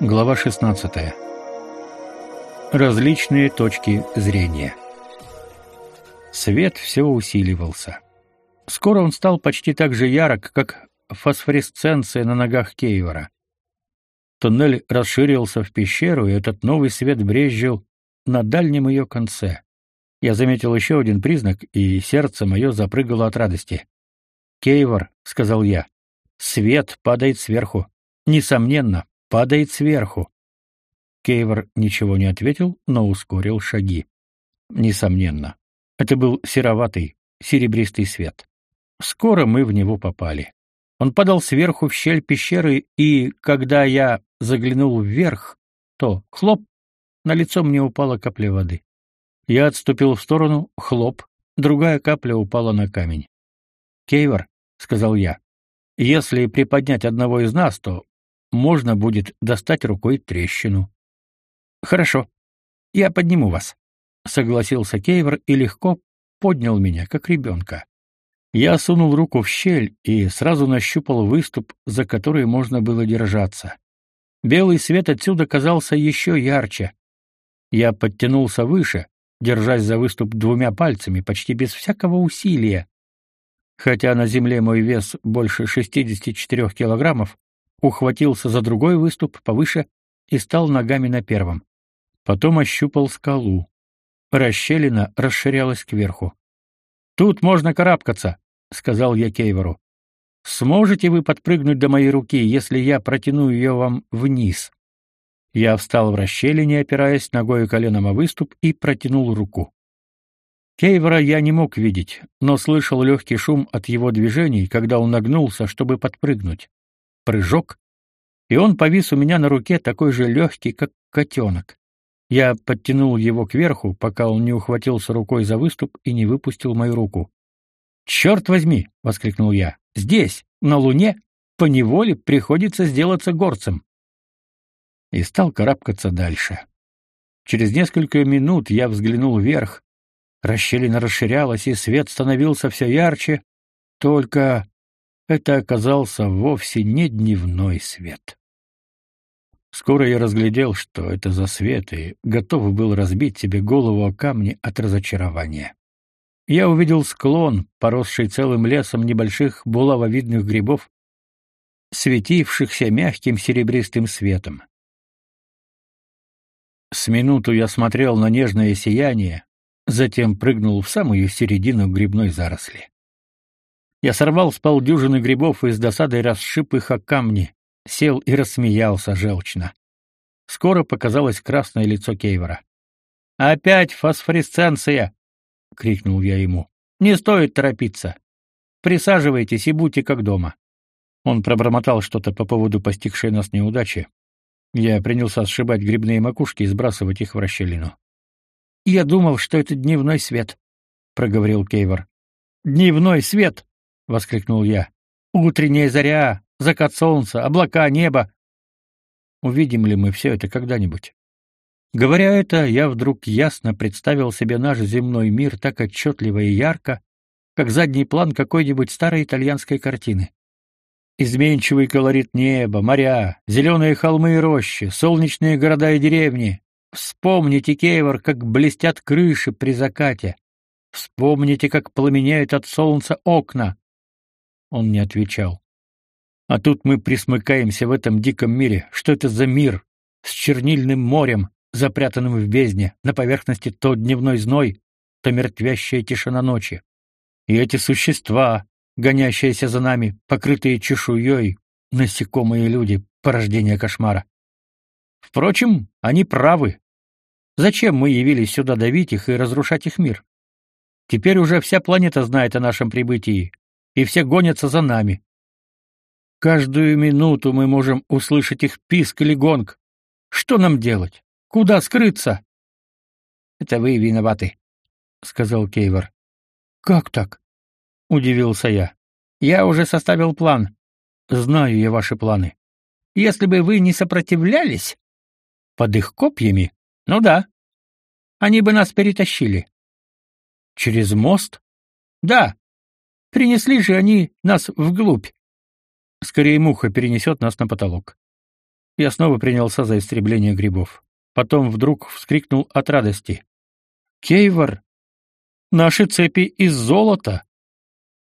Глава 16. Различные точки зрения. Свет все усиливался. Скоро он стал почти так же ярок, как фосфоресценция на ногах Кейвора. Туннель расширился в пещеру, и этот новый свет брезжил на дальнем ее конце. Я заметил еще один признак, и сердце мое запрыгало от радости. «Кейвор», — сказал я, — «свет падает сверху. Несомненно, падает сверху. Кейвор ничего не ответил, но ускорил шаги. Несомненно, это был сероватый, серебристый свет. Скоро мы в него попали. Он падал сверху в щель пещеры, и когда я заглянул вверх, то хлоп, на лицо мне упала капля воды. Я отступил в сторону, хлоп, другая капля упала на камень. "Кейвор", сказал я. "Если приподнять одного из нас, то можно будет достать рукой трещину. Хорошо. Я подниму вас, согласился Кейвер и легко поднял меня, как ребенка. Я сунул руку в щель и сразу нащупал выступ, за который можно было держаться. Белый свет отсюда казался еще ярче. Я подтянулся выше, держась за выступ двумя пальцами, почти без всякого усилия. Хотя на земле мой вес больше 64 килограммов, ухватился за другой выступ повыше и стал ногами на первом. Потом ощупал скалу. Расщелина расширялась кверху. «Тут можно карабкаться», — сказал я Кейвору. «Сможете вы подпрыгнуть до моей руки, если я протяну ее вам вниз?» Я встал в расщелине, опираясь ногой и коленом о выступ, и протянул руку. Кейвора я не мог видеть, но слышал легкий шум от его движений, когда он нагнулся, чтобы подпрыгнуть прыжок, и он повис у меня на руке такой же легкий, как котенок. Я подтянул его кверху, пока он не ухватился рукой за выступ и не выпустил мою руку. «Черт возьми!» — воскликнул я. «Здесь, на Луне, по неволе приходится сделаться горцем». И стал карабкаться дальше. Через несколько минут я взглянул вверх. Расщелина расширялась, и свет становился все ярче. Только это оказался вовсе не дневной свет. Скоро я разглядел, что это за свет, и готов был разбить себе голову о камни от разочарования. Я увидел склон, поросший целым лесом небольших булавовидных грибов, светившихся мягким серебристым светом. С минуту я смотрел на нежное сияние, затем прыгнул в самую середину грибной заросли. Я сорвал с полдюжины грибов и с досадой расшиб их о камни, сел и рассмеялся желчно. Скоро показалось красное лицо Кейвора. «Опять фосфоресценция!» — крикнул я ему. «Не стоит торопиться. Присаживайтесь и будьте как дома». Он пробормотал что-то по поводу постигшей нас неудачи. Я принялся сшибать грибные макушки и сбрасывать их в расщелину. «Я думал, что это дневной свет», — проговорил Кейвор. «Дневной свет!» — воскликнул я. «Утренняя заря, закат солнца, облака, небо. Увидим ли мы все это когда-нибудь?» Говоря это, я вдруг ясно представил себе наш земной мир так отчетливо и ярко, как задний план какой-нибудь старой итальянской картины. Изменчивый колорит неба, моря, зеленые холмы и рощи, солнечные города и деревни. Вспомните, Кейвор, как блестят крыши при закате. Вспомните, как пламенеют от солнца окна. Он не отвечал. А тут мы присмыкаемся в этом диком мире. Что это за мир? С чернильным морем, запрятанным в бездне, на поверхности то дневной зной, то мертвящая тишина ночи. И эти существа, гонящиеся за нами, покрытые чешуей, насекомые люди, порождение кошмара. Впрочем, они правы. Зачем мы явились сюда давить их и разрушать их мир? Теперь уже вся планета знает о нашем прибытии, и все гонятся за нами. Каждую минуту мы можем услышать их писк или гонг. Что нам делать? Куда скрыться? Это вы виноваты, сказал Кейвор. Как так? удивился я. Я уже составил план. Знаю я ваши планы. Если бы вы не сопротивлялись под их копьями, ну да. Они бы нас перетащили. Через мост? Да. Принесли же они нас вглубь. Скорее муха перенесет нас на потолок. Я снова принялся за истребление грибов. Потом вдруг вскрикнул от радости. «Кейвор! Наши цепи из золота!»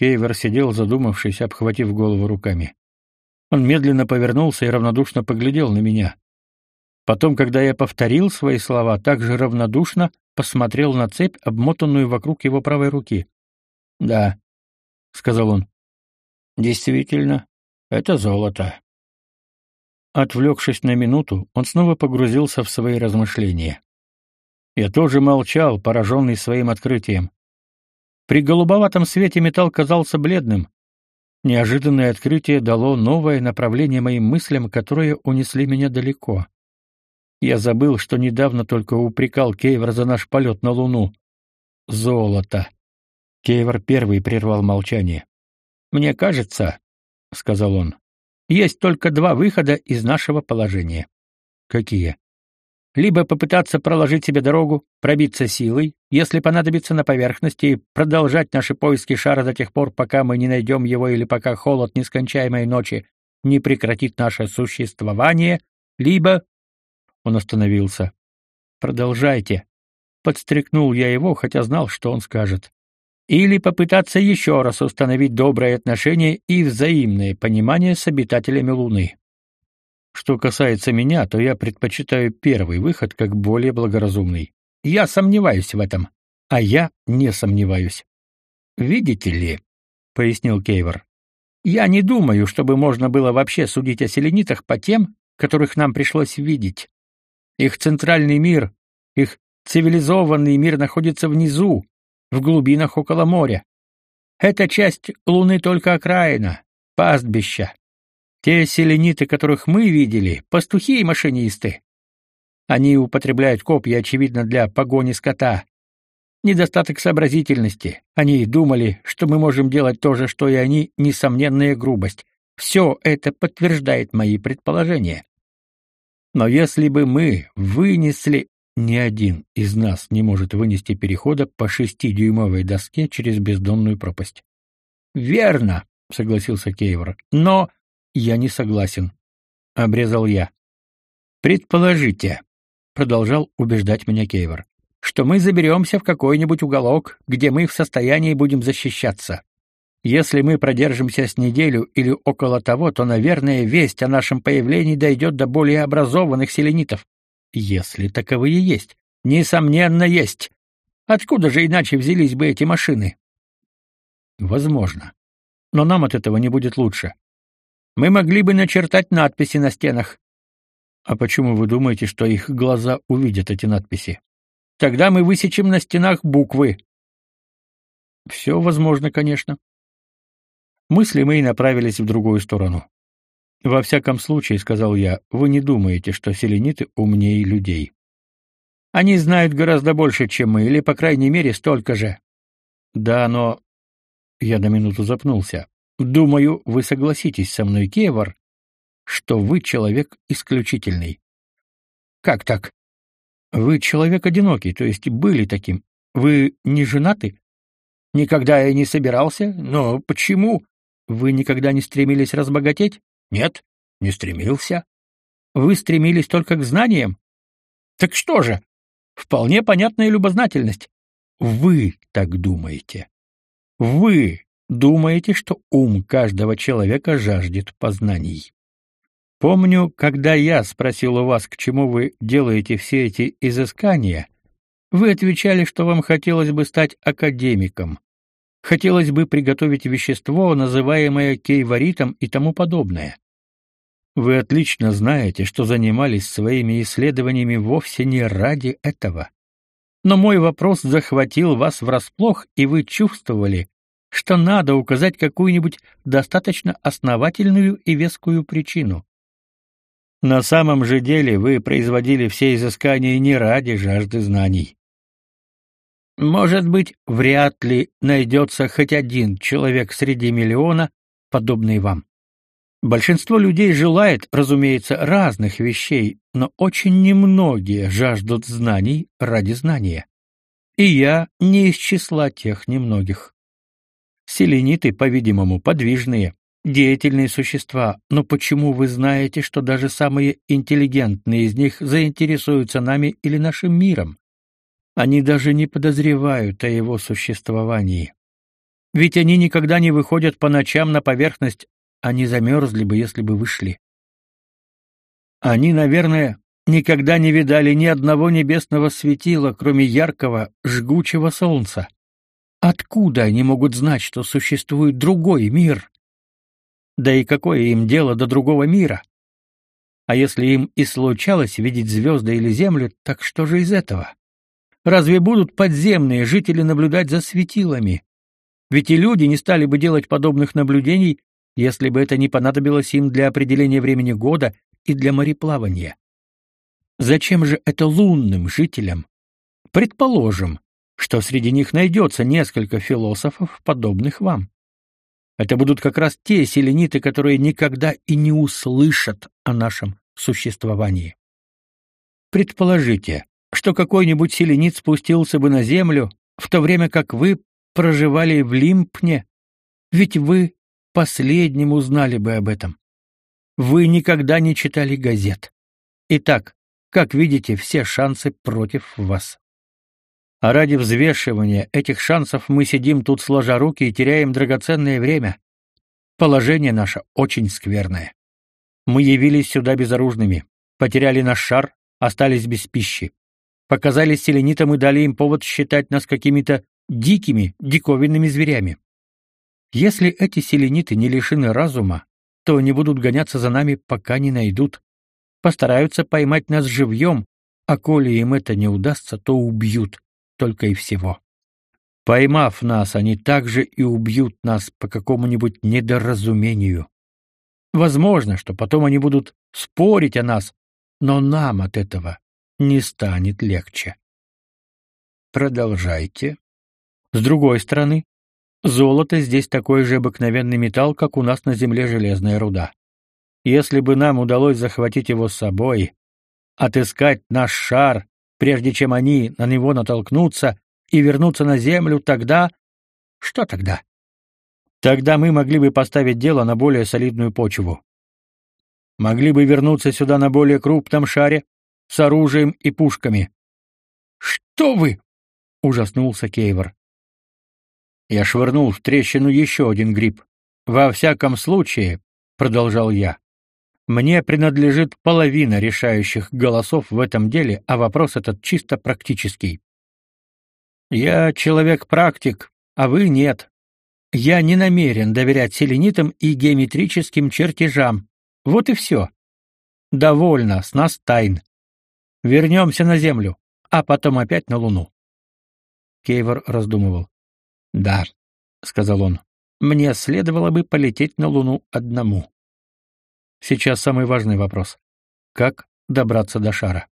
Кейвор сидел, задумавшись, обхватив голову руками. Он медленно повернулся и равнодушно поглядел на меня. Потом, когда я повторил свои слова, также равнодушно посмотрел на цепь, обмотанную вокруг его правой руки. «Да», — сказал он, — «действительно, это золото». Отвлекшись на минуту, он снова погрузился в свои размышления. Я тоже молчал, пораженный своим открытием. При голубоватом свете металл казался бледным. Неожиданное открытие дало новое направление моим мыслям, которые унесли меня далеко. Я забыл, что недавно только упрекал Кейвер за наш полет на Луну. Золото. Кейвер первый прервал молчание. Мне кажется, сказал он. Есть только два выхода из нашего положения. Какие? Либо попытаться проложить себе дорогу, пробиться силой, если понадобится на поверхности, и продолжать наши поиски шара до тех пор, пока мы не найдем его или пока холод нескончаемой ночи не прекратит наше существование, либо он остановился. Продолжайте, подстрекнул я его, хотя знал, что он скажет или попытаться еще раз установить добрые отношения и взаимное понимание с обитателями Луны. Что касается меня, то я предпочитаю первый выход как более благоразумный. Я сомневаюсь в этом, а я не сомневаюсь. Видите ли, пояснил Кейвор. Я не думаю, чтобы можно было вообще судить о селенитах по тем, которых нам пришлось видеть. Их центральный мир, их цивилизованный мир находится внизу, в глубинах около моря. Эта часть Луны только окраина, пастбища. Те селениты, которых мы видели, пастухи и машинисты. Они употребляют копья, очевидно, для погони скота. Недостаток сообразительности. Они думали, что мы можем делать то же, что и они, несомненная грубость. Все это подтверждает мои предположения. Но если бы мы вынесли ни один из нас не может вынести перехода по шестидюймовой доске через бездонную пропасть. Верно, согласился Кейвор. Но я не согласен, обрезал я. Предположите, продолжал убеждать меня Кейвор, что мы заберемся в какой-нибудь уголок, где мы в состоянии будем защищаться. Если мы продержимся с неделю или около того, то, наверное, весть о нашем появлении дойдет до более образованных селенитов. Если таковые есть. Несомненно, есть. Откуда же иначе взялись бы эти машины? Возможно. Но нам от этого не будет лучше. Мы могли бы начертать надписи на стенах. А почему вы думаете, что их глаза увидят эти надписи? Тогда мы высечем на стенах буквы. Все возможно, конечно. Мысли мои направились в другую сторону. Во всяком случае, сказал я, вы не думаете, что селениты умнее людей. Они знают гораздо больше, чем мы, или по крайней мере столько же. Да, но я на минуту запнулся. Думаю, вы согласитесь со мной, Кевар, что вы человек исключительный. Как так? Вы человек одинокий, то есть были таким. Вы не женаты? Никогда я не собирался, но почему? Вы никогда не стремились разбогатеть? Нет, не стремился. Вы стремились только к знаниям? Так что же? Вполне понятная любознательность. Вы так думаете. Вы думаете, что ум каждого человека жаждет познаний. Помню, когда я спросил у вас, к чему вы делаете все эти изыскания, вы отвечали, что вам хотелось бы стать академиком. Хотелось бы приготовить вещество, называемое кейворитом и тому подобное. Вы отлично знаете, что занимались своими исследованиями вовсе не ради этого. Но мой вопрос захватил вас врасплох, и вы чувствовали, что надо указать какую-нибудь достаточно основательную и вескую причину. На самом же деле вы производили все изыскания не ради жажды знаний. Может быть, вряд ли найдется хоть один человек среди миллиона, подобный вам. Большинство людей желает, разумеется, разных вещей, но очень немногие жаждут знаний ради знания. И я не из числа тех немногих. Селениты, по-видимому, подвижные, деятельные существа, но почему вы знаете, что даже самые интеллигентные из них заинтересуются нами или нашим миром? Они даже не подозревают о его существовании. Ведь они никогда не выходят по ночам на поверхность, они замерзли бы, если бы вышли. Они, наверное, никогда не видали ни одного небесного светила, кроме яркого, жгучего солнца. Откуда они могут знать, что существует другой мир? Да и какое им дело до другого мира? А если им и случалось видеть звезды или землю, так что же из этого? Разве будут подземные жители наблюдать за светилами? Ведь и люди не стали бы делать подобных наблюдений, если бы это не понадобилось им для определения времени года и для мореплавания. Зачем же это лунным жителям? Предположим, что среди них найдется несколько философов, подобных вам. Это будут как раз те селениты, которые никогда и не услышат о нашем существовании. Предположите, что какой-нибудь селенит спустился бы на землю, в то время как вы проживали в Лимпне, ведь вы последним узнали бы об этом. Вы никогда не читали газет. Итак, как видите, все шансы против вас. А ради взвешивания этих шансов мы сидим тут сложа руки и теряем драгоценное время. Положение наше очень скверное. Мы явились сюда безоружными, потеряли наш шар, остались без пищи. Показались селенитам и дали им повод считать нас какими-то дикими, диковинными зверями. Если эти селениты не лишены разума, то они будут гоняться за нами, пока не найдут. Постараются поймать нас живьем, а коли им это не удастся, то убьют, только и всего. Поймав нас, они также и убьют нас по какому-нибудь недоразумению. Возможно, что потом они будут спорить о нас, но нам от этого не станет легче. Продолжайте. С другой стороны, золото здесь такой же обыкновенный металл, как у нас на земле железная руда. Если бы нам удалось захватить его с собой, отыскать наш шар, прежде чем они на него натолкнутся, и вернуться на землю, тогда... Что тогда? Тогда мы могли бы поставить дело на более солидную почву. Могли бы вернуться сюда на более крупном шаре, с оружием и пушками. «Что вы?» — ужаснулся Кейвор. Я швырнул в трещину еще один гриб. «Во всяком случае», — продолжал я, — «мне принадлежит половина решающих голосов в этом деле, а вопрос этот чисто практический. Я человек-практик, а вы нет. Я не намерен доверять селенитам и геометрическим чертежам. Вот и все. Довольно с нас тайн. Вернемся на Землю, а потом опять на Луну. Кейвор раздумывал. «Да», — сказал он, — «мне следовало бы полететь на Луну одному. Сейчас самый важный вопрос. Как добраться до шара?»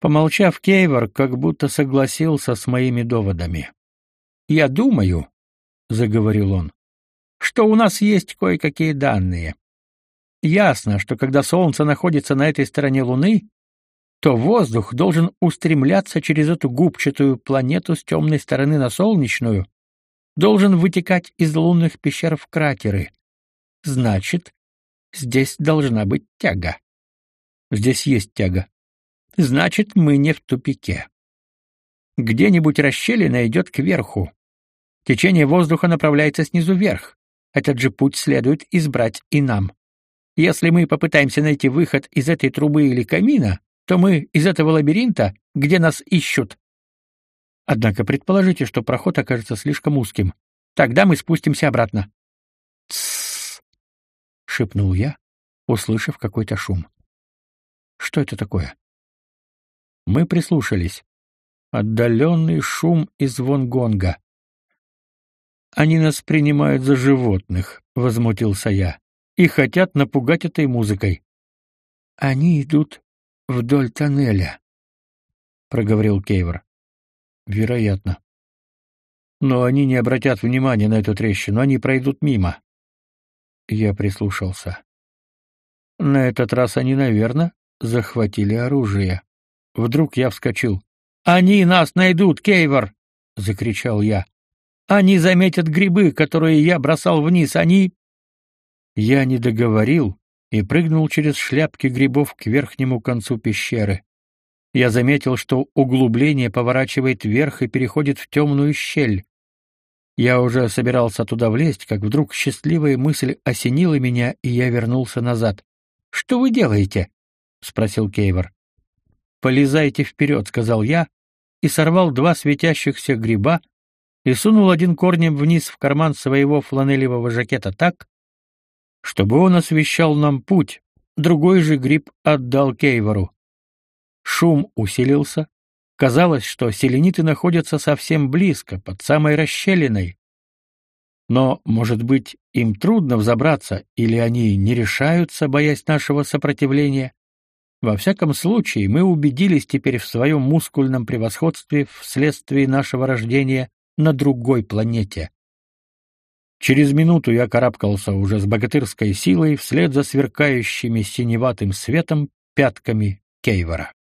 Помолчав, Кейвор как будто согласился с моими доводами. «Я думаю», — заговорил он, — «что у нас есть кое-какие данные. Ясно, что когда Солнце находится на этой стороне Луны, то воздух должен устремляться через эту губчатую планету с темной стороны на солнечную, должен вытекать из лунных пещер в кратеры. Значит, здесь должна быть тяга. Здесь есть тяга. Значит, мы не в тупике. Где-нибудь расщелина идет кверху. Течение воздуха направляется снизу вверх. Этот же путь следует избрать и нам. Если мы попытаемся найти выход из этой трубы или камина, то мы из этого лабиринта, где нас ищут. Однако предположите, что проход окажется слишком узким. Тогда мы спустимся обратно. Тссс, шепнул я, услышав какой-то шум. Что это такое? Мы прислушались. Отдаленный шум и звон гонга. Они нас принимают за животных, возмутился я, и хотят напугать этой музыкой. Они идут вдоль тоннеля, проговорил Кейвор. Вероятно. Но они не обратят внимания на эту трещину, они пройдут мимо. Я прислушался. На этот раз они, наверное, захватили оружие. Вдруг я вскочил. Они нас найдут, Кейвор, закричал я. Они заметят грибы, которые я бросал вниз, они Я не договорил и прыгнул через шляпки грибов к верхнему концу пещеры. Я заметил, что углубление поворачивает вверх и переходит в темную щель. Я уже собирался туда влезть, как вдруг счастливая мысль осенила меня, и я вернулся назад. «Что вы делаете?» — спросил Кейвор. «Полезайте вперед», — сказал я, и сорвал два светящихся гриба и сунул один корнем вниз в карман своего фланелевого жакета так, чтобы он освещал нам путь. Другой же гриб отдал Кейвору. Шум усилился. Казалось, что селениты находятся совсем близко, под самой расщелиной. Но, может быть, им трудно взобраться, или они не решаются, боясь нашего сопротивления? Во всяком случае, мы убедились теперь в своем мускульном превосходстве вследствие нашего рождения на другой планете. Через минуту я карабкался уже с богатырской силой вслед за сверкающими синеватым светом пятками Кейвора.